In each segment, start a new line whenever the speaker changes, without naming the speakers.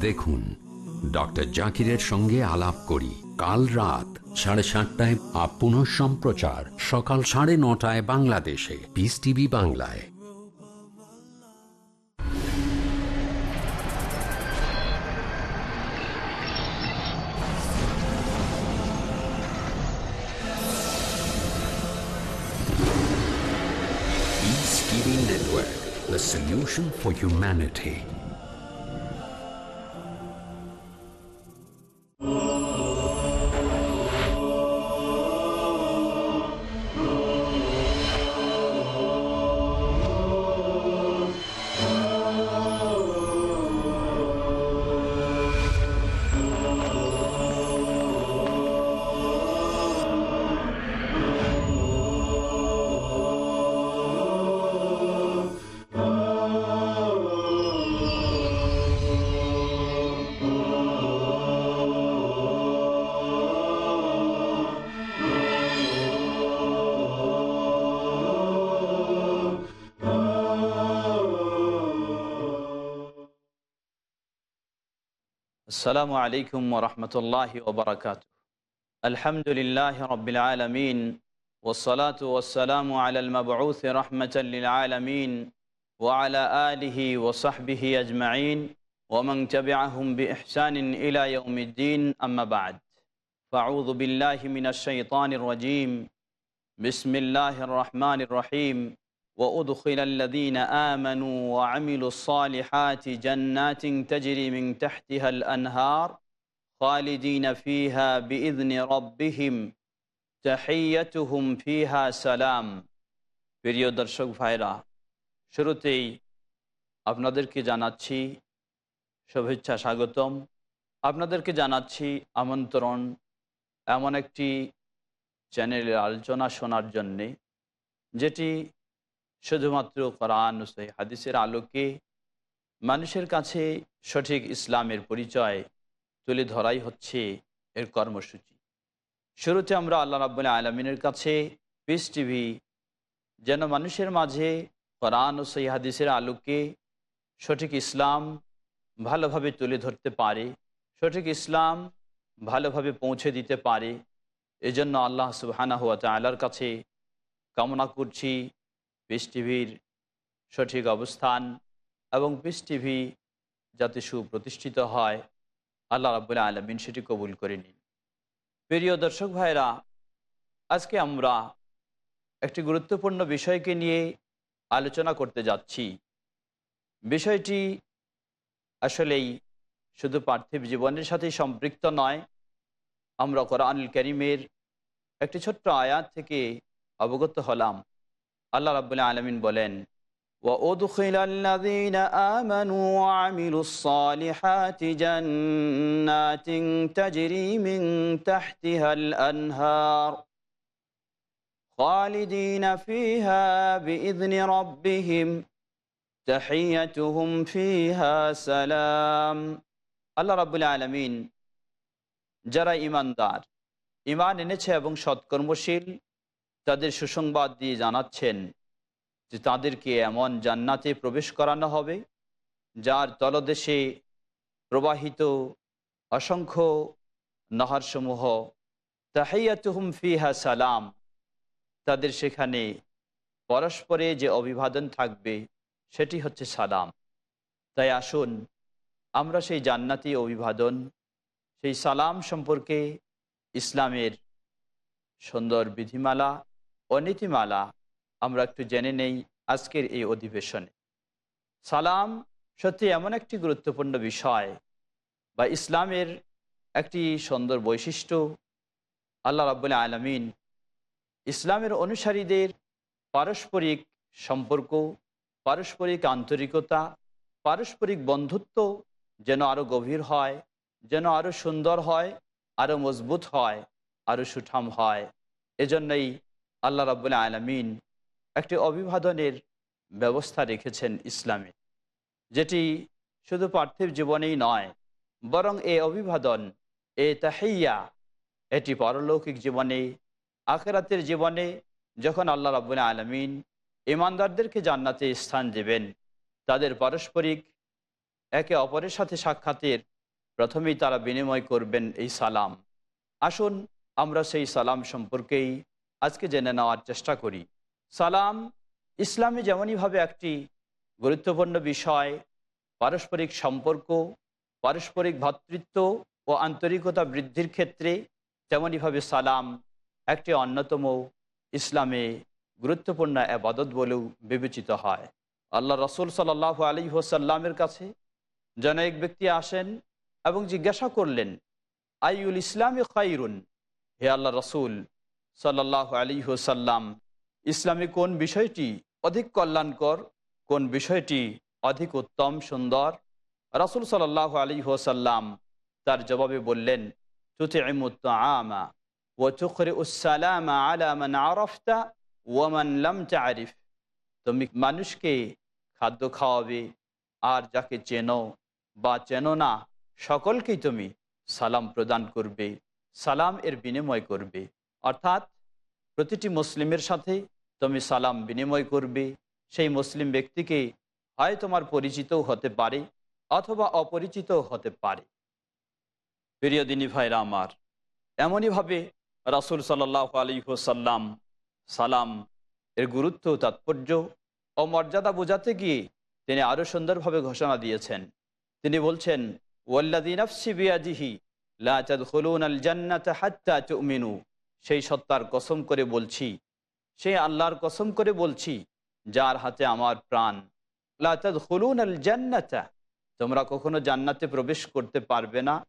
দেখুন। ডক্টর জাকিরের সঙ্গে আলাপ করি। কাল রাত সাড়ে সাতটায় আপন সম্প্রচার। সকাল সাড়ে নটায় বাংলাদেশে। পিস টিভি বাংলায়। Network, the solution for humanity.
السلام عليكم ورحمة الله وبركاته. الحمد لله رب العالمين والصلاة والسلام على المبعوث رحمة للعالمين وعلى آله وصحبه أجمعين ومن تبعهم بإحسان إلى يوم الدين أما بعد. فأعوذ بالله من الشيطان الرجيم. بسم الله الرحمن الرحيم. وأدخل الذين آمنوا وعملوا الصالحات جنات تجري من تحتها الأنهار خالدين فيها بإذن ربهم تحيتهم فيها سلام প্রিয় দর্শক ভাইরা শুরুতেই আপনাদেরকে জানাচ্ছি শুভেচ্ছা স্বাগতম আপনাদেরকে জানাচ্ছি আমন্ত্রণ এমন একটি চ্যানেলের আলোচনা শোনার জন্যে যেটি শুধুমাত্র কোরআন হাদিসের আলোকে মানুষের কাছে সঠিক ইসলামের পরিচয় তুলে ধরাই হচ্ছে এর কর্মসূচি। শুরুতে আমরা আল্লাহ রাবুল্লাহ আলমিনের কাছে পিস টিভি যেন মানুষের মাঝে কোরআন ও সহি হাদিসের আলোকে সঠিক ইসলাম ভালোভাবে তুলে ধরতে পারে, সঠিক ইসলাম ভালোভাবে পৌঁছে দিতে পারে, এজন্য আল্লাহ সুবাহানা হুয়া আল্লাহর কাছে কামনা করছি। পিস টিভির সঠিক অবস্থান এবং পিস টিভি যাতে সুপ্রতিষ্ঠিত হয়, আল্লাহ রাবুল্লাহ আলমিন সেটি কবুল করে নিন। প্রিয় দর্শক ভাইরা আজকে আমরা একটি গুরুত্বপূর্ণ বিষয়কে নিয়ে আলোচনা করতে যাচ্ছি। বিষয়টি আসলেই শুধু পার্থিব জীবনের সাথেই সম্পৃক্ত নয়, আমরা কোরআনুল করিমের একটি ছোট্ট আয়াত থেকে অবগত হলাম। আল্লাহ রাবুল্লাহ আলমিন বলেন وأدخل الذين آمنوا وعملوا الصالحات جنات تجري من تحتها الأنهار خالدين فيها بإذن ربهم تحيتهم فيها سلام আল্লাহ রাবুল আলমিন যারা ইমানদার ইমান এনেছে এবং সৎকর্মশীল তাদের সুসংবাদ দিয়ে জানাচ্ছেন যে তাদেরকে এমন জান্নাতে প্রবেশ করানো হবে, যার তলদেশে প্রবাহিত অসংখ্য নাহারসমূহ। তাহাইয়াতুহুম ফিহা সালাম। তাদের সেখানে পরস্পরে যে অভিবাদন থাকবে, সেটি হচ্ছে সালাম। তাই আসুন, আমরা সেই জান্নাতি অভিবাদন, সেই সালাম সম্পর্কে ইসলামের সুন্দর বিধিমালা ও নীতিমালা আমরা একটু জেনে নেই আজকের এই অধিবেশনে। সালাম সত্যি এমন একটি গুরুত্বপূর্ণ বিষয় বা ইসলামের একটি সুন্দর বৈশিষ্ট্য। আল্লাহ রাবুল্লাহ আলমিন ইসলামের অনুসারীদের পারস্পরিক সম্পর্ক, পারস্পরিক আন্তরিকতা, পারস্পরিক বন্ধুত্ব যেন আরও গভীর হয়, যেন আরও সুন্দর হয় আরও মজবুত হয় আরও সুঠাম হয়। এজন্যই আল্লাহ রাবুল্লাহ আলমিন একটি অভিবাদনের ব্যবস্থা রেখেছেন ইসলামে, যেটি শুধু পার্থিব জীবনেই নয়, বরং এ অভিবাদন, এ তাহাইয়া এটি পারলৌকিক জীবনে, আখেরাতের জীবনে যখন আল্লাহ রাবুল আলমিন ইমানদারদেরকে জান্নাতে স্থান দেবেন, তাদের পারস্পরিক একে অপরের সাথে সাক্ষাতের প্রথমেই তারা বিনিময় করবেন এই সালাম। আসুন আমরা সেই সালাম সম্পর্কেই আজকে জেনে নেওয়ার চেষ্টা করি। সালাম ইসলামে যেমনইভাবে একটি গুরুত্বপূর্ণ বিষয়, পারস্পরিক সম্পর্ক, পারস্পরিক ভ্রাতৃত্ব ও আন্তরিকতা বৃদ্ধির ক্ষেত্রে তেমনইভাবে সালাম একটি অন্যতম ইসলামে গুরুত্বপূর্ণ আবাদত বলেও বিবেচিত হয়। আল্লাহ রসুল সাল্লাহ আলী হোসাল্লামের কাছে যেন এক ব্যক্তি আসেন এবং জিজ্ঞাসা করলেন আইউল ইসলামী খাইরুন হে আল্লাহ রসুল সাল্লাহ আলী হোসাল্লাম ইসলামী কোন বিষয়টি অধিক কল্যাণকর, কোন বিষয়টি অধিক উত্তম, সুন্দর? রাসুল সাল্লাহ আলী হোসাল্লাম তার জবাবে বললেন তুমি মানুষকে খাদ্য খাওয়াবে, আর যাকে চেনো বা চেনো না, সকলকেই তুমি সালাম প্রদান করবে, সালাম এর বিনিময় করবে। অর্থাৎ প্রতিটি মুসলিমের সাথে তুমি সালাম বিনিময় করবে, সেই মুসলিম ব্যক্তিকে হয় তোমার পরিচিতও হতে পারে অথবা অপরিচিতও হতে পারে। প্রিয় দিনী ভাইরা আমার, এমনইভাবে রাসুল সাল্লাহ আলী হোসাল্লাম সালাম এর গুরুত্ব, তাৎপর্য ও মর্যাদা বোঝাতে গিয়ে তিনি আরও সুন্দরভাবে ঘোষণা দিয়েছেন। তিনি বলছেন ওয়াল্লাদিনাফসিবিয়াজিহি আল জান্নাত হাত্তা চুমিনু সেই সত্তার কসম করে বলছি সেই আল্লাহর কসম করে বলছি, যার হাতে আমার প্রাণ। হলুন আল জান্নাতা তোমরা কখনো জান্নাতে প্রবেশ করতে পারবে না।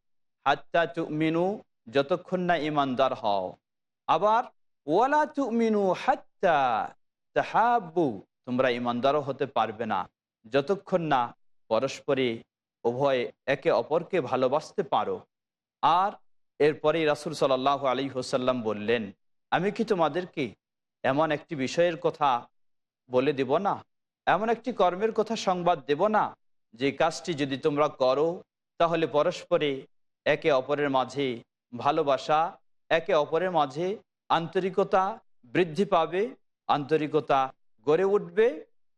হাত্তা চুমিনু যতক্ষণ না ইমানদার হও। আবার, ওয়ালা তুমিনু হাত্তা তাহাব্বু, তোমরা ইমানদারও হতে পারবে না। যতক্ষণ না পরস্পরে উভয় একে অপরকে ভালোবাসতে পারো। আর এরপরেই রাসুল সাল্লাহ আলী হোসাল্লাম বললেন, আমি কি তোমাদেরকে এমন একটি বিষয়ের কথা বলে দেব না? এমন একটি কর্মের কথা সংবাদ দেব না? যে কাজটি যদি তোমরা করো, তাহলে পরস্পরে একে অপরের মাঝে ভালোবাসা, একে অপরের মাঝে আন্তরিকতা বৃদ্ধি পাবে, আন্তরিকতা গড়ে উঠবে।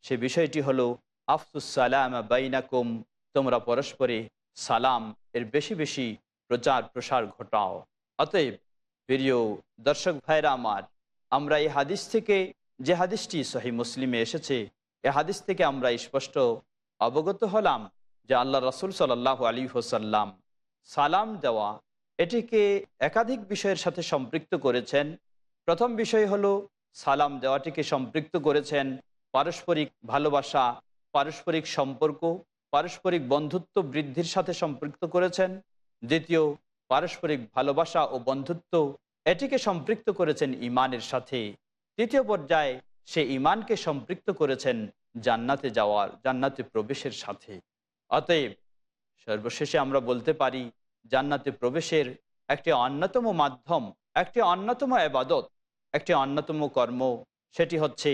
সে বিষয়টি হলো আফসুসালাম বাইনাকুম, তোমরা পরস্পরে সালাম এর বেশি বেশি প্রচার, প্রসার ঘটাও। অতএব প্রিয় দর্শক ভাইরা আমার, আমরা এই হাদিস থেকে, যে হাদিসটি সহি মুসলিমে এসেছে, এ হাদিস থেকে আমরা স্পষ্ট অবগত হলাম যে আল্লাহ রসুল সাল্লাহ আলী হোসাল্লাম সালাম দেওয়া এটিকে একাধিক বিষয়ের সাথে সম্পৃক্ত করেছেন। প্রথম বিষয় হলো, সালাম দেওয়াটিকে সম্পৃক্ত করেছেন পারস্পরিক ভালোবাসা, পারস্পরিক সম্পর্ক, পারস্পরিক বন্ধুত্ব বৃদ্ধির সাথে সম্পৃক্ত করেছেন। দ্বিতীয়, পারস্পরিক ভালোবাসা ও বন্ধুত্ব এটিকে সম্পৃক্ত করেছেন ইমানের সাথে। তৃতীয় পর্যায়ে সে ইমানকে সম্পৃক্ত করেছেন জান্নাতে যাওয়ার, জান্নাতে প্রবেশের সাথে। অতএব সর্বশেষে আমরা বলতে পারি, জান্নাতে প্রবেশের একটি অন্যতম মাধ্যম, একটি অন্যতম আবাদত একটি অন্যতম কর্ম, সেটি হচ্ছে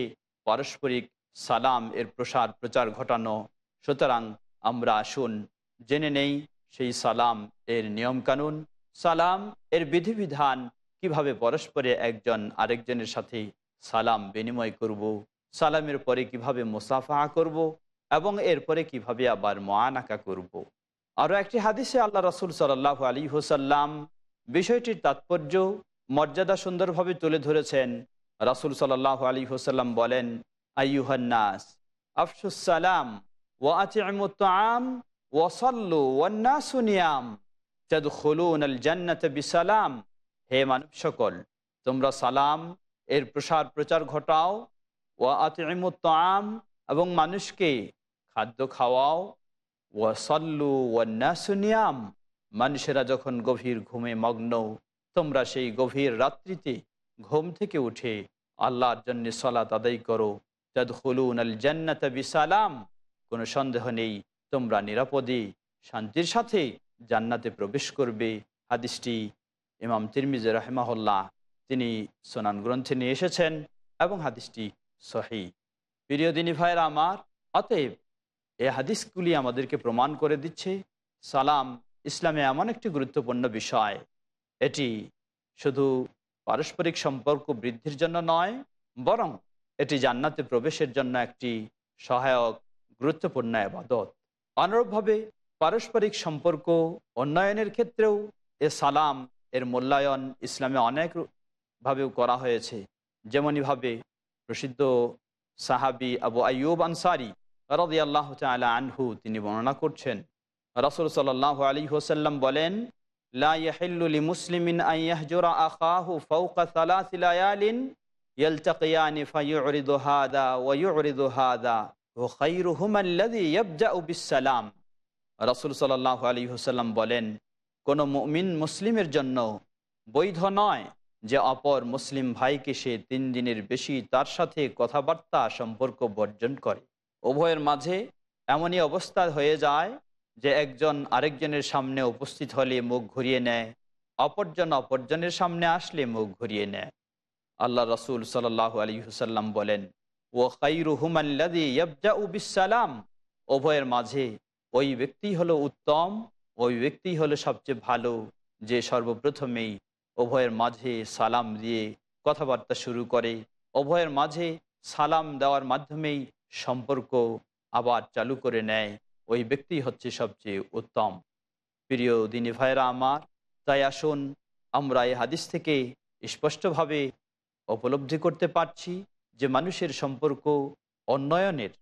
পারস্পরিক সালাম এর প্রসার প্রচার ঘটানো। সুতরাং আমরা আসুন জেনে নেই সেই সালাম এর নিয়মকানুন, সালাম এর বিধিবিধান কীভাবে পরস্পরে একজন আরেকজনের সাথে সালাম বিনিময় করব। সালামের পরে কীভাবে মুসাফা করব এবং এরপরে কীভাবে আবার মহানাকা করব। আরও একটি হাদিসে আল্লাহ রসুল সাল্লাহ আলী হোসাল্লাম বিষয়টির তাৎপর্য মর্যাদা সুন্দরভাবে তুলে ধরেছেন রাসুল সাল্লাহ আলী হোসাল্লাম বলেন আইয়ুহান্নাস আফসুসালাম ও আতিমুত্তাম ওয়াসাল্লু ওয়ান্নাসুনিয়াম তাদখুলুন আল জান্নাত বিসালাম। হে মানব সকল, তোমরা সালাম, এর প্রসার প্রচার ঘটাও, ওয়া আতিমুত্তাম এবং মানুষকে খাদ্য খাওয়াও। ওয়াসাল্লু ওয়ান্নাসুনিয়াম মানুষেরা যখন গভীর ঘুমে মগ্ন, তোমরা সেই গভীর রাত্রিতে ঘুম থেকে উঠে আল্লাহর জন্য সলাত আদায় করো। তাদ হলুন আল জান্নাত বিসালাম, কোনো সন্দেহ নেই তোমরা নিরাপদে, শান্তির সাথে জান্নাতে প্রবেশ করবে। হাদিসটি ইমাম তিরমিজ রাহেমাহুল্লাহ, তিনি সোনান গ্রন্থে নিয়ে এসেছেন এবং হাদিসটি সহি। প্রিয় দিনী ভাইয়ের আমার, অতএব এ হাদিসগুলি আমাদেরকে প্রমাণ করে দিচ্ছে, সালাম ইসলামে এমন একটি গুরুত্বপূর্ণ বিষয়। এটি শুধু পারস্পরিক সম্পর্ক বৃদ্ধির জন্য নয়, বরং এটি জান্নাতে প্রবেশের জন্য একটি সহায়ক, গুরুত্বপূর্ণ আবাদত অনুরূপভাবে পারস্পরিক সম্পর্ক, উন্নয়নের ক্ষেত্রেও এ সালাম, এর মূল্যায়ন ইসলামে অনেকভাবেও করা হয়েছে। যেমনইভাবে প্রসিদ্ধ সাহাবি আবু আইয়ুব আনসারি রদি আল্লাহ আনহু তিনি বর্ণনা করছেন। রসুল সাল্লাহ আলী হোসাল্লাম বলেন, লা ইয়াহিল্লু লিমুসলিমিন আন ইয়াহজুরা আখাহু ফাওকা সালাসি লায়ালিন, ইয়ালতাকিয়ানি ফায়ুরিদু হাদা ওয়া ইউরিদু হাদা। বিসসালাম। রাসূল আলাইহি ওয়াসাল্লাম বলেন, কোন মুমিন মুসলিমের জন্য বৈধ নয় যে অপর মুসলিম ভাইকে সে তিন দিনের বেশি তার সাথে কথাবার্তা, সম্পর্ক বর্জন করে। উভয়ের মাঝে এমনই অবস্থা হয়ে যায় যে একজন আরেকজনের সামনে উপস্থিত হলে মুখ ঘুরিয়ে নেয়, অপরজন অপরজনের সামনে আসলে মুখ ঘুরিয়ে নেয়। আল্লাহ রসুল সাল্লাহ আলী হুসাল্লাম বলেন ও খাইরু হুমাল্লাদিসালাম উভয়ের মাঝে ওই ব্যক্তি হলো উত্তম, ওই ব্যক্তি হলো সবচেয়ে ভালো, যে সর্বপ্রথমেই উভয়ের মাঝে সালাম দিয়ে কথাবার্তা শুরু করে। উভয়ের মাঝে সালাম দেওয়ার মাধ্যমেই সম্পর্ক আবার চালু করে নেয়। ওই ব্যক্তি হচ্ছে সবচেয়ে উত্তম। প্রিয় দিনী ভাইরা আমার, তাই আসুন আমরা এই হাদিস থেকে স্পষ্টভাবে উপলব্ধি করতে পারছি। যে মানুষের সম্পর্ক উন্নয়নের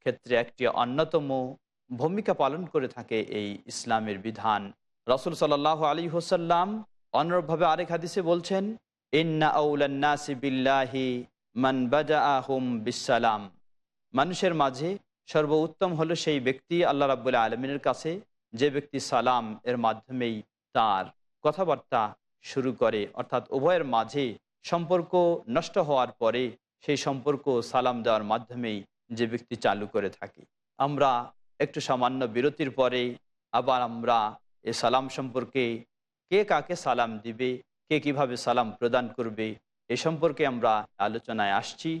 ক্ষেত্রে একটি অন্যতম ভূমিকা পালন করে থাকে এই ইসলামের বিধান। রসুল সাল্লাহ আলী হোসাল্লাম অনুরূপভাবে আরেক হাদিসে বলছেন, ইন্না আউলান্নাসি বিল্লাহি মান বাজা আহম বিসালাম মানুষের মাঝে সর্বোত্তম হলো সেই ব্যক্তি আল্লাহ রাবুল্লাহ আলমিনের কাছে যে ব্যক্তি সালাম এর মাধ্যমেই তার কথাবার্তা শুরু করে। অর্থাৎ উভয়ের মাঝে সম্পর্ক নষ্ট হওয়ার পরে সেই সম্পর্ক সালাম দেওয়ার মাধ্যমেই যে ব্যক্তি চালু করে থাকে। আমরা একটু সামান্য বিরতির পরে আবার আমরা এ সালাম সম্পর্কে কে কাকে সালাম দিবে, কে কীভাবে সালাম প্রদান করবে, এ সম্পর্কে আমরা আলোচনায় আসছি।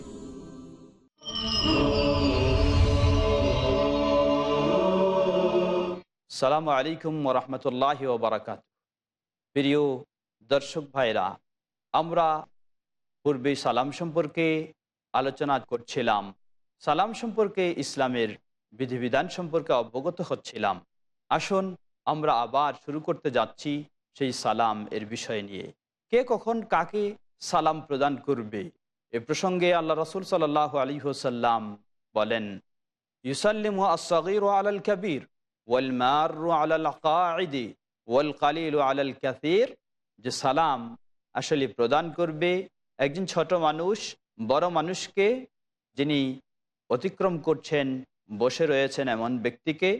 সালামু আলাইকুম ওরহমতুল্লাহ ওবরাকাত প্রিয় দর্শক ভাইরা, আমরা পূর্বে সালাম সম্পর্কে আলোচনা করছিলাম, সালাম সম্পর্কে ইসলামের বিধিবিধান সম্পর্কে অবগত হচ্ছিলাম। আসুন আমরা আবার শুরু করতে যাচ্ছি সেই সালাম এর বিষয় নিয়ে। কে কখন কাকে সালাম প্রদান করবে? এ প্রসঙ্গে আল্লাহ রসুল সাল্লাহ আলী হোসাল্লাম বলেন, ইউসাল্লিম আসগির আলাল কবির। যে সালাম আসলে প্রদান করবে একজন ছোট মানুষ, বড় মানুষকে যিনি অতিক্রম করছেন, বসে রয়েছেন এমন ব্যক্তিকে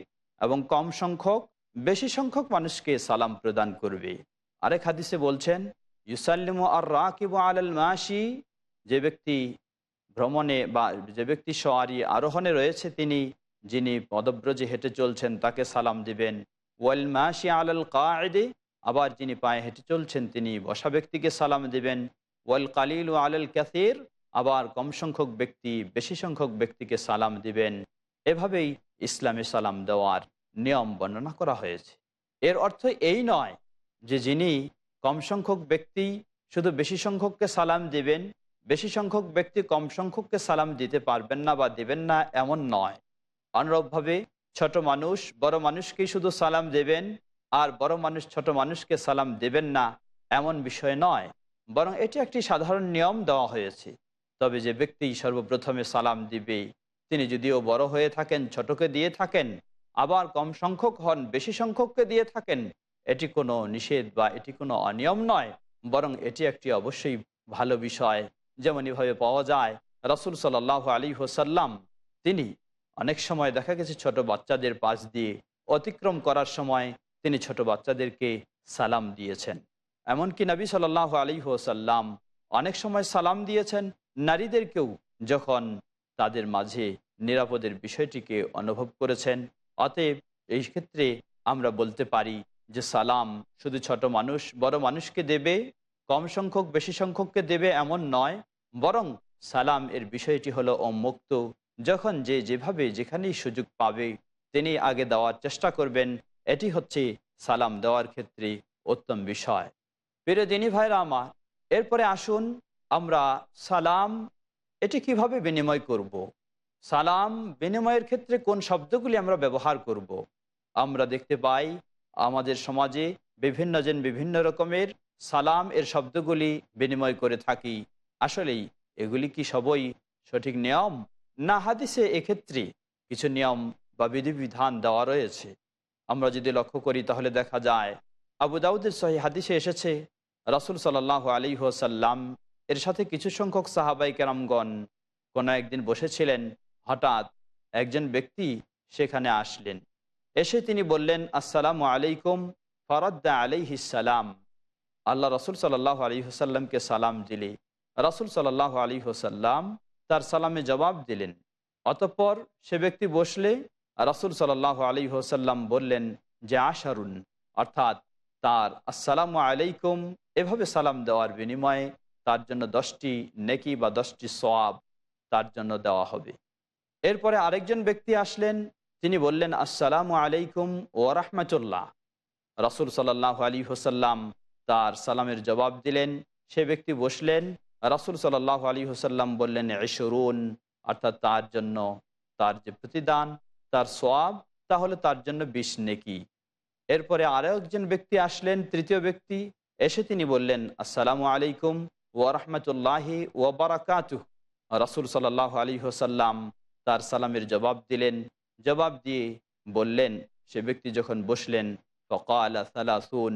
এবং কম সংখ্যক, বেশি সংখ্যক মানুষকে সালাম প্রদান করবে। আরেক হাদিসে বলছেন, ইউসাল্লিম আর রাকিব আলাল মাসি যে ব্যক্তি ভ্রমণে বা যে ব্যক্তি সোয়ারি আরোহণে রয়েছে তিনি যিনি পদব্রজে হেঁটে চলছেন, তাকে সালাম দিবেন। ওয়াল মাসি আলাল কায়দে আবার যিনি পায়ে হেঁটে চলছেন, তিনি বসা ব্যক্তিকে সালাম দিবেন। ওয়াল কালিল ও আলাল ক্যাসির আবার কম সংখ্যক ব্যক্তি, বেশি সংখ্যক ব্যক্তিকে সালাম দিবেন। এভাবেই ইসলামে সালাম দেওয়ার নিয়ম বর্ণনা করা হয়েছে। এর অর্থ এই নয় যে যিনি কম সংখ্যক ব্যক্তি, শুধু বেশি সংখ্যককে সালাম দিবেন, বেশি সংখ্যক ব্যক্তি কম সংখ্যককে সালাম দিতে পারবেন না বা দিবেন না, এমন নয়। অনুরূপভাবে ছোট মানুষ, বড় মানুষকেই শুধু সালাম দেবেন আর বড় মানুষ ছোট মানুষকে সালাম দেবেন না, এমন বিষয় নয়। বরং এটি একটি সাধারণ নিয়ম দেওয়া হয়েছে। তবে যে ব্যক্তি সর্বপ্রথমে সালাম দিবে, তিনি যদিও বড় হয়ে থাকেন, ছোটকে দিয়ে থাকেন, আবার কম সংখ্যক হন, বেশি সংখ্যককে দিয়ে থাকেন, এটি কোনো নিষেধ বা এটি কোনো অনিয়ম নয়, বরং এটি একটি অবশ্যই ভালো বিষয়। যেমন এভাবে পাওয়া যায়, রসুল সাল্লাহ আলী হোসাল্লাম তিনি অনেক সময় দেখা গেছে ছোট বাচ্চাদের পাশ দিয়ে অতিক্রম করার সময় তিনি ছোট বাচ্চাদেরকে সালাম দিয়েছেন। এমনকি নবী সাল্লাহ আলী হোসাল্লাম অনেক সময় সালাম দিয়েছেন নারীদেরকেও যখন তাদের মাঝে নিরাপদের বিষয়টিকে অনুভব করেছেন। অতএব এই ক্ষেত্রে আমরা বলতে পারি যে সালাম শুধু ছোট মানুষ, বড় মানুষকে দেবে, কম সংখ্যক, বেশি সংখ্যককে দেবে এমন নয়, বরং সালাম এর বিষয়টি হলো উন্মুক্ত যখন যে যেভাবে যেখানেই সুযোগ পাবে, তিনি আগে দেওয়ার চেষ্টা করবেন এটি হচ্ছে সালাম দেওয়ার ক্ষেত্রে উত্তম বিষয় প্রিয় দিনী ভাইরা আমার, এরপরে আসুন আমরা সালাম, এটি কীভাবে বিনিময় করব। সালাম বিনিময়ের ক্ষেত্রে কোন শব্দগুলি আমরা ব্যবহার করব। আমরা দেখতে পাই, আমাদের সমাজে বিভিন্ন জন বিভিন্ন রকমের সালাম এর শব্দগুলি বিনিময় করে থাকি আসলেই এগুলি কি সবই সঠিক নিয়ম না, হাদিসে এক্ষেত্রে কিছু নিয়ম বা বিধিবিধান দেওয়া রয়েছে। আমরা যদি লক্ষ্য করি, তাহলে দেখা যায়, আবু দাউদের সহি হাদিসে এসেছে, রাসুল সাল্লাহ আলী হোসাল্লাম এর সাথে কিছু সংখ্যক সাহাবাই কেরামগণ কোনো একদিন বসেছিলেন, হঠাৎ একজন ব্যক্তি সেখানে আসলেন। এসে তিনি বললেন, আসসালামু আলাইকুম, ফরদ্দা আলাইহিসালাম আল্লাহ রসুল সাল্লাহ আলী হোসাল্লামকে সালাম দিলে। রাসুল সাল্লাহ আলী হোসাল্লাম তার সালামে জবাব দিলেন। অতঃপর সে ব্যক্তি বসলে রাসুল সাল্লাহ আলী হোসাল্লাম বললেন যে, আশারুন। অর্থাৎ তার আসসালামু আলাইকুম এভাবে সালাম দেওয়ার বিনিময়ে তার জন্য দশটি নেকি বা দশটি সোয়াব তার জন্য দেওয়া হবে। এরপরে আরেকজন ব্যক্তি আসলেন, তিনি বললেন, আসসালামু আলাইকুম ও রহমতুল্লাহ। রাসুল সাল্লাহ আলী হোসাল্লাম তার সালামের জবাব দিলেন। সে ব্যক্তি বসলেন রাসুল সাল্লাহ আলী হোসাল্লাম বললেন এশরুন অর্থাৎ তার জন্য তার যে প্রতিদান, তার সোয়াব তাহলে তার জন্য বিষ নেকি। এরপরে আরও একজন ব্যক্তি আসলেন, তৃতীয় ব্যক্তি, এসে তিনি বললেন, আসসালামু আলাইকুম ও রহমতুল্লাহি ও বারাকাতু রাসুল সাল্লাহ আলী হোসাল্লাম তার সালামের জবাব দিলেন। জবাব দিয়ে বললেন, সে ব্যক্তি যখন বসলেন, ফকাল সালাসুন,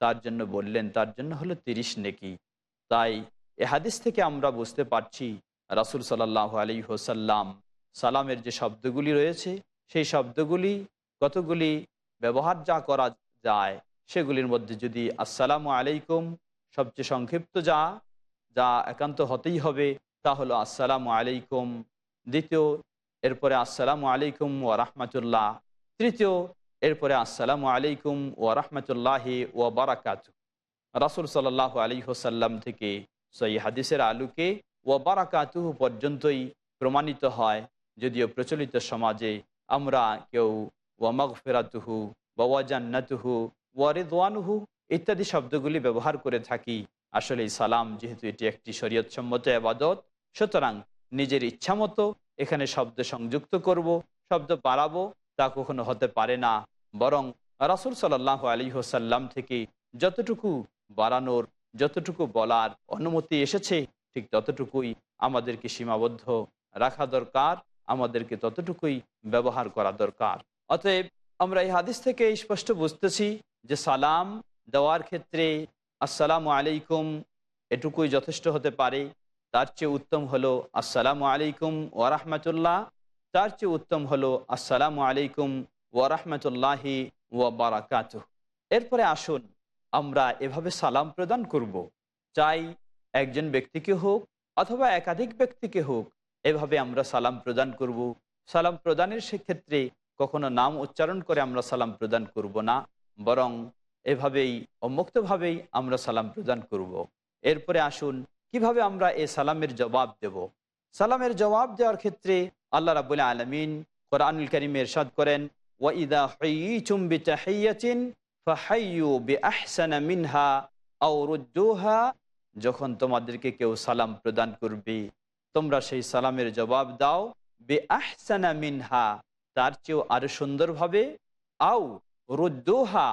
তার জন্য বললেন, তার জন্য হলো তিরিশ নেকি। তাই এ হাদিস থেকে আমরা বুঝতে পারছি রাসুল সাল্লাহ আলী হোসাল্লাম সালামের যে শব্দগুলি রয়েছে, সেই শব্দগুলি কতগুলি ব্যবহার যা করা যায় সেগুলির মধ্যে যদি আসসালামু আলাইকুম সবচেয়ে সংক্ষিপ্ত যা যা একান্ত হতেই হবে, তা হলো আসসালামু আলাইকুম। দ্বিতীয়, এরপরে আসসালামু আলাইকুম ও রাহমাতুল্লাহ। তৃতীয়, এরপরে আসসালামু আলাইকুম ও রাহমাতুল্লাহি ও বারাকাত রাসুল সাল্লাহ আলী হোসাল্লাম থেকে সই হাদিসের আলুকে ও বারাকাতুহু পর্যন্তই প্রমাণিত হয়, যদিও প্রচলিত সমাজে আমরা কেউ ওয়ামাগ ফেরাতুহু বা ওয়াজান্নাতুহু ওয়ারেদওয়ানুহু ইত্যাদি শব্দগুলি ব্যবহার করে থাকি। আসলে সালাম যেহেতু এটি একটি শরীয়তসম্মত আবাদত সুতরাং নিজের ইচ্ছা মতো এখানে শব্দ সংযুক্ত করব, শব্দ বাড়াবো তা কখনো হতে পারে না। বরং রাসুল সাল্লাহ আলী হোসাল্লাম থেকে যতটুকু বাড়ানোর যতটুকু বলার অনুমতি এসেছে, ঠিক ততটুকুই আমাদেরকে সীমাবদ্ধ রাখা দরকার, আমাদেরকে ততটুকুই ব্যবহার করা দরকার। অতএব আমরা এই হাদিস থেকে স্পষ্ট বুঝতেছি যে সালাম দেওয়ার ক্ষেত্রে আসসালামু আলাইকুম এটুকুই যথেষ্ট হতে পারে, তার চেয়ে উত্তম হলো আসসালামু আলাইকুম ওয়ারহমতুল্লাহ তার চেয়ে উত্তম হলো আসসালামু আলাইকুম ওয়ারহমতুল্লাহি ওয়াবারাকাত এরপরে আসুন আমরা এভাবে সালাম প্রদান করব। চাই একজন ব্যক্তিকে হোক অথবা একাধিক ব্যক্তিকে হোক, এভাবে আমরা সালাম প্রদান করব। সালাম প্রদানের সেক্ষেত্রে কখনো নাম উচ্চারণ করে আমরা সালাম প্রদান করব না, বরং এভাবেই, অমুক্তভাবেই আমরা সালাম প্রদান করব। এরপরে আসুন, কীভাবে আমরা এ সালামের জবাব দেব সালামের জবাব দেওয়ার ক্ষেত্রে আল্লাহ রাবুল আলমিন কোরআনুল করিম এরশাদ করেন ওয়াইদা হইচুম বিতাহিয়াচিন বিআহসানা মিনহা যখন তোমাদেরকে কেউ সালাম প্রদান করবে, তোমরা সেই সালামের জবাব দাও বে আহসানা মিনহা, তার চেয়েও আরও সুন্দরভাবে আও রুদ্দোহা,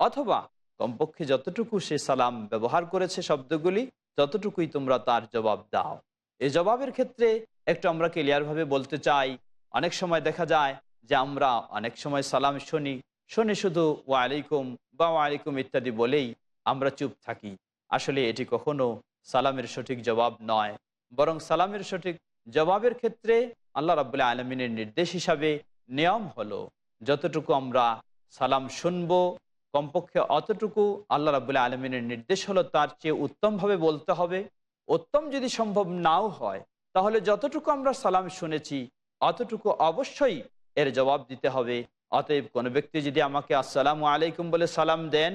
অথবা কমপক্ষে যতটুকু সে সালাম ব্যবহার করেছে শব্দগুলি, ততটুকুই তোমরা তার জবাব দাও। এই জবাবের ক্ষেত্রে একটু আমরা ক্লিয়ারভাবে বলতে চাই, অনেক সময় দেখা যায় যে আমরা অনেক সময় সালাম শুনি শুনে শুধু ওয়ালাইকুম বা ওয়ালাইকুম ইত্যাদি বলেই আমরা চুপ থাকি। আসলে এটি কখনো সালামের সঠিক জবাব নয়। বরং সালামের সঠিক জবাবের ক্ষেত্রে আল্লাহ রাবুল্লাহ আলমিনের নির্দেশ হিসাবে নিয়ম হলো, যতটুকু আমরা সালাম শুনব, কমপক্ষে অতটুকু আল্লাহ রাবুল্লাহ আলমিনের নির্দেশ হলো তার চেয়ে উত্তমভাবে বলতে হবে। উত্তম যদি সম্ভব নাও হয়, তাহলে যতটুকু আমরা সালাম শুনেছি, অতটুকু অবশ্যই এর জবাব দিতে হবে। অতএব কোনো ব্যক্তি যদি আমাকে আসসালামু আলাইকুম বলে সালাম দেন,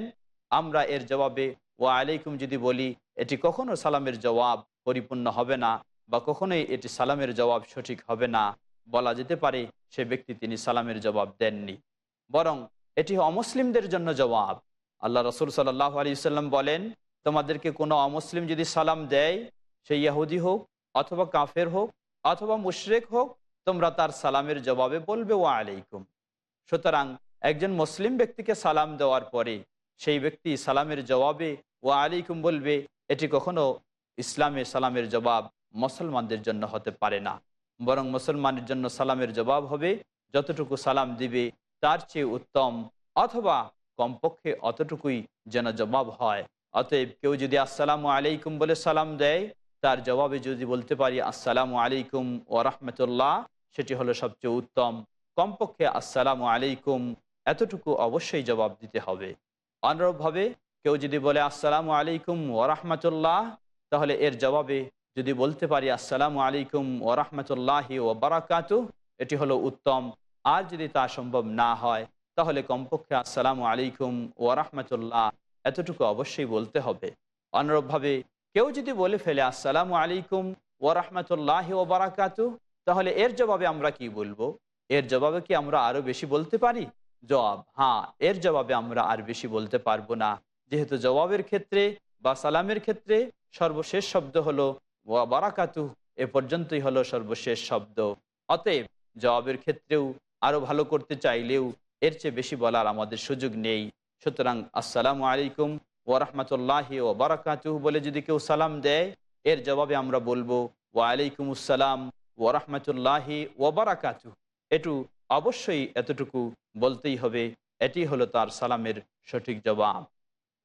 আমরা এর জবাবে ও আলাইকুম যদি বলি, এটি কখনো সালামের জবাব পরিপূর্ণ হবে না বা কখনোই এটি সালামের জবাব সঠিক হবে না। বলা যেতে পারে, সে ব্যক্তি তিনি সালামের জবাব দেননি। বরং এটি অমুসলিমদের জন্য জবাব। আল্লাহ রসুল সাল্লাহ আলী সাল্লাম বলেন, তোমাদেরকে কোনো অমুসলিম যদি সালাম দেয়, সে ইয়াহুদি হোক অথবা কাফের হোক অথবা মুশরেক হোক, তোমরা তার সালামের জবাবে বলবে ও আলাইকুম। সুতরাং একজন মুসলিম ব্যক্তিকে সালাম দেওয়ার পরে সেই ব্যক্তি সালামের জবাবে ও আলাইকুম বলবে, এটি কখনো ইসলামের সালামের জবাব মুসলমানদের জন্য হতে পারে না। বরং মুসলমানের জন্য সালামের জবাব হবে, যতটুকু সালাম দিবে তার চেয়ে উত্তম, অথবা কমপক্ষে অতটুকুই যেন জবাব হয়। অতএব কেউ যদি আসসালামু আলাইকুম বলে সালাম দেয়, তার জবাবে যদি বলতে পারি, আসসালামু আলাইকুম ও রহমতুল্লাহ সেটি হলো সবচেয়ে উত্তম। কমপক্ষে আসসালামু আলাইকুম, এতটুকু অবশ্যই জবাব দিতে হবে। অনুরূপভাবে কেউ যদি বলে আসসালামু আলাইকুম ও রহমতুল্লাহ, তাহলে এর জবাবে যদি বলতে পারি আসসালামু আলাইকুম ও রহমতুল্লাহি ও বারাকাতু এটি হলো উত্তম। আর যদি তা সম্ভব না হয়, তাহলে কমপক্ষে আসসালামু আলাইকুম ও রহমতুল্লাহ, এতটুকু অবশ্যই বলতে হবে। অনুরূপভাবে কেউ যদি বলে ফেলে আসসালামু আলাইকুম ও রহমতুল্লাহ ও বারাকাতু তাহলে এর জবাবে আমরা কি বলব? এর জবাবে কি আমরা আরও বেশি বলতে পারি? জবাব হ্যাঁ এর জবাবে আমরা আর বেশি বলতে পারব না। যেহেতু জবাবের ক্ষেত্রে বা সালামের ক্ষেত্রে সর্বশেষ শব্দ হলো বারাকাতু এ পর্যন্তই হলো সর্বশেষ শব্দ। অতএব জবাবের ক্ষেত্রেও আরও ভালো করতে চাইলেও এর চেয়ে বেশি বলার আমাদের সুযোগ নেই। সুতরাং আসসালামু আলাইকুম ও রহমতুল্লাহি ও বারাকাতুহ বলে যদি কেউ সালাম দেয়, এর জবাবে আমরা বলব ওয়ালাইকুম আসসালাম ও রহমতুল্লাহি ও বারাকাতুহ। এটু অবশ্যই এতটুকু বলতেই হবে, এটি হলো তার সালামের সঠিক জবাব।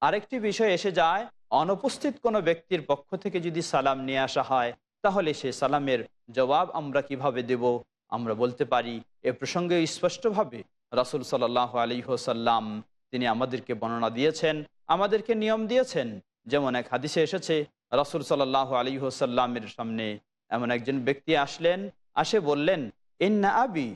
আরেকটি বিষয় এসে যায়, অনুপস্থিত কোনো ব্যক্তির পক্ষ থেকে যদি সালাম নিয়ে আসা হয়, তাহলে সে সালামের জবাব আমরা কীভাবে দেব? আমরা বলতে পারি, এ প্রসঙ্গে স্পষ্টভাবে রাসুল সাল্লাহ আলী হোসাল্লাম তিনি আমাদেরকে বর্ণনা দিয়েছেন, আমাদেরকে নিয়ম দিয়েছেন। যেমন এক হাদিসে এসেছে, রাসুল সাল্লাহ আলী হোসাল্লামের সামনে এমন একজন ব্যক্তি আসলেন, আসে বললেন ইন্না আবি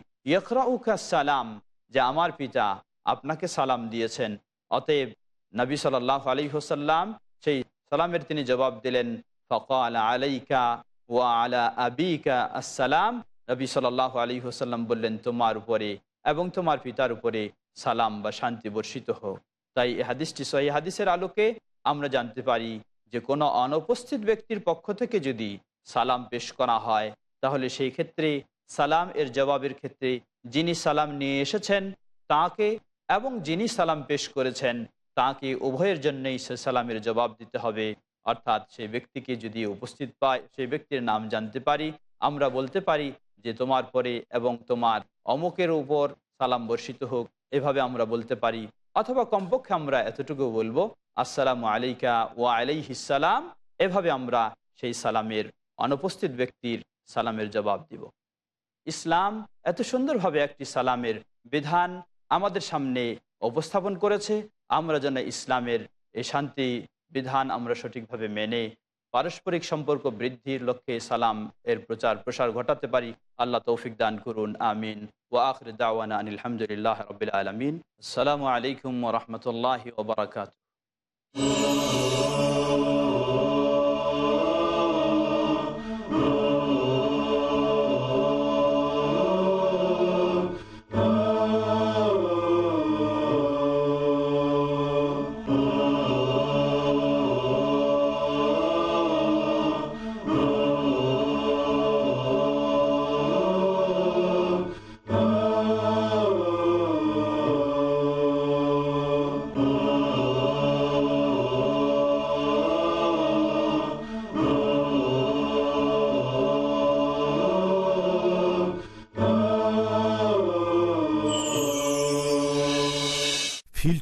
সালাম যে আমার পিতা আপনাকে সালাম দিয়েছেন। অতএব নবী সাল্লাহ আলী হোসাল্লাম সেই সালামের তিনি জবাব দিলেন, ফকাল আলাইকা ওয়া আলা আবিকা আসসালাম নবী সাল্লাহ আলী হোসাল্লাম বললেন, তোমার উপরে এবং তোমার পিতার উপরে সালাম বা শান্তি বর্ষিত হোক। তাই এই হাদিসটি সহি হাদিসের আলোকে আমরা জানতে পারি যে কোনো অনুপস্থিত ব্যক্তির পক্ষ থেকে যদি সালাম পেশ করা হয়, তাহলে সেই ক্ষেত্রে সালাম এর জবাবের ক্ষেত্রে যিনি সালাম নিয়ে এসেছেন, তাকে এবং যিনি সালাম পেশ করেছেন, তাকে উভয়ের জন্যই সে সালামের জবাব দিতে হবে। অর্থাৎ সেই ব্যক্তিকে যদি উপস্থিত পায় সেই ব্যক্তির নাম জানতে পারি, আমরা বলতে পারি যে তোমার পরে এবং তোমার অমুকের উপর সালাম বর্ষিত হোক, এভাবে আমরা বলতে পারি। অথবা কমপক্ষে আমরা এতটুকু বলব, আসসালামু আলাইকা ও আলাইহিসালাম এভাবে আমরা সেই সালামের অনুপস্থিত ব্যক্তির সালামের জবাব দিব। ইসলাম এত সুন্দরভাবে একটি সালামের বিধান আমাদের সামনে উপস্থাপন করেছে। আমরা যেন ইসলামের এই শান্তি বিধান আমরা সঠিকভাবে মেনে পারস্পরিক সম্পর্ক বৃদ্ধির লক্ষ্যে সালাম এর প্রচার প্রসার ঘটাতে পারি। আল্লাহ তৌফিক দান করুন, আমিন। ও আখর দাওয়ানা আলহামদুলিল্লাহ রবিল আলমিন। আসসালামু আলাইকুম রহমতুল্লাহ ওবরাকাত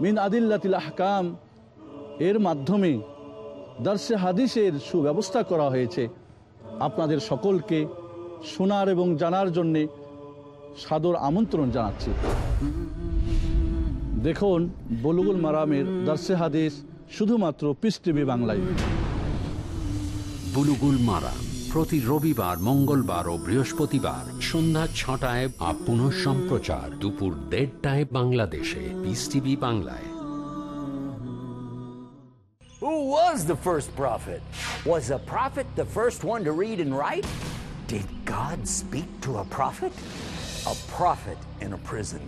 মিন আদিল্লাতিল আহকাম, এর মাধ্যমে দার্সে হাদিসের সুব্যবস্থা করা হয়েছে। আপনাদের সকলকে শোনার এবং জানার জন্যে সাদর আমন্ত্রণ জানাচ্ছি। দেখুন, বলুগুল মারামের দার্সে হাদিস শুধুমাত্র পিস টিভি বাংলায়।
বুলুগুল মারা প্রতি রবিবার মঙ্গলবার ও বৃহস্পতিবার সন্ধ্যা ছটায় আপ পুনঃ সম্প্রচার দুপুর দেড়টায় বাংলাদেশে পিস টিভি বাংলায়
Who was the first prophet? Was a prophet the first one to read and write? Did God speak to a prophet? A prophet in a prison.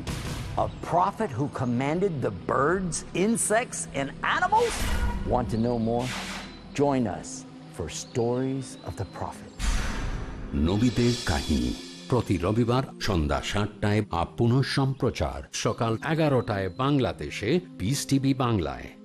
A prophet who commanded the birds, insects, and animals? Want to know more? Join us for Stories of the Prophet.
নবীদের কাহিনী। প্রতি রবিবার সন্ধ্যা সাতটায় up পুনঃ সম্প্রচার সকাল এগারোটায় বাংলাদেশে পিস টিভি বাংলায়।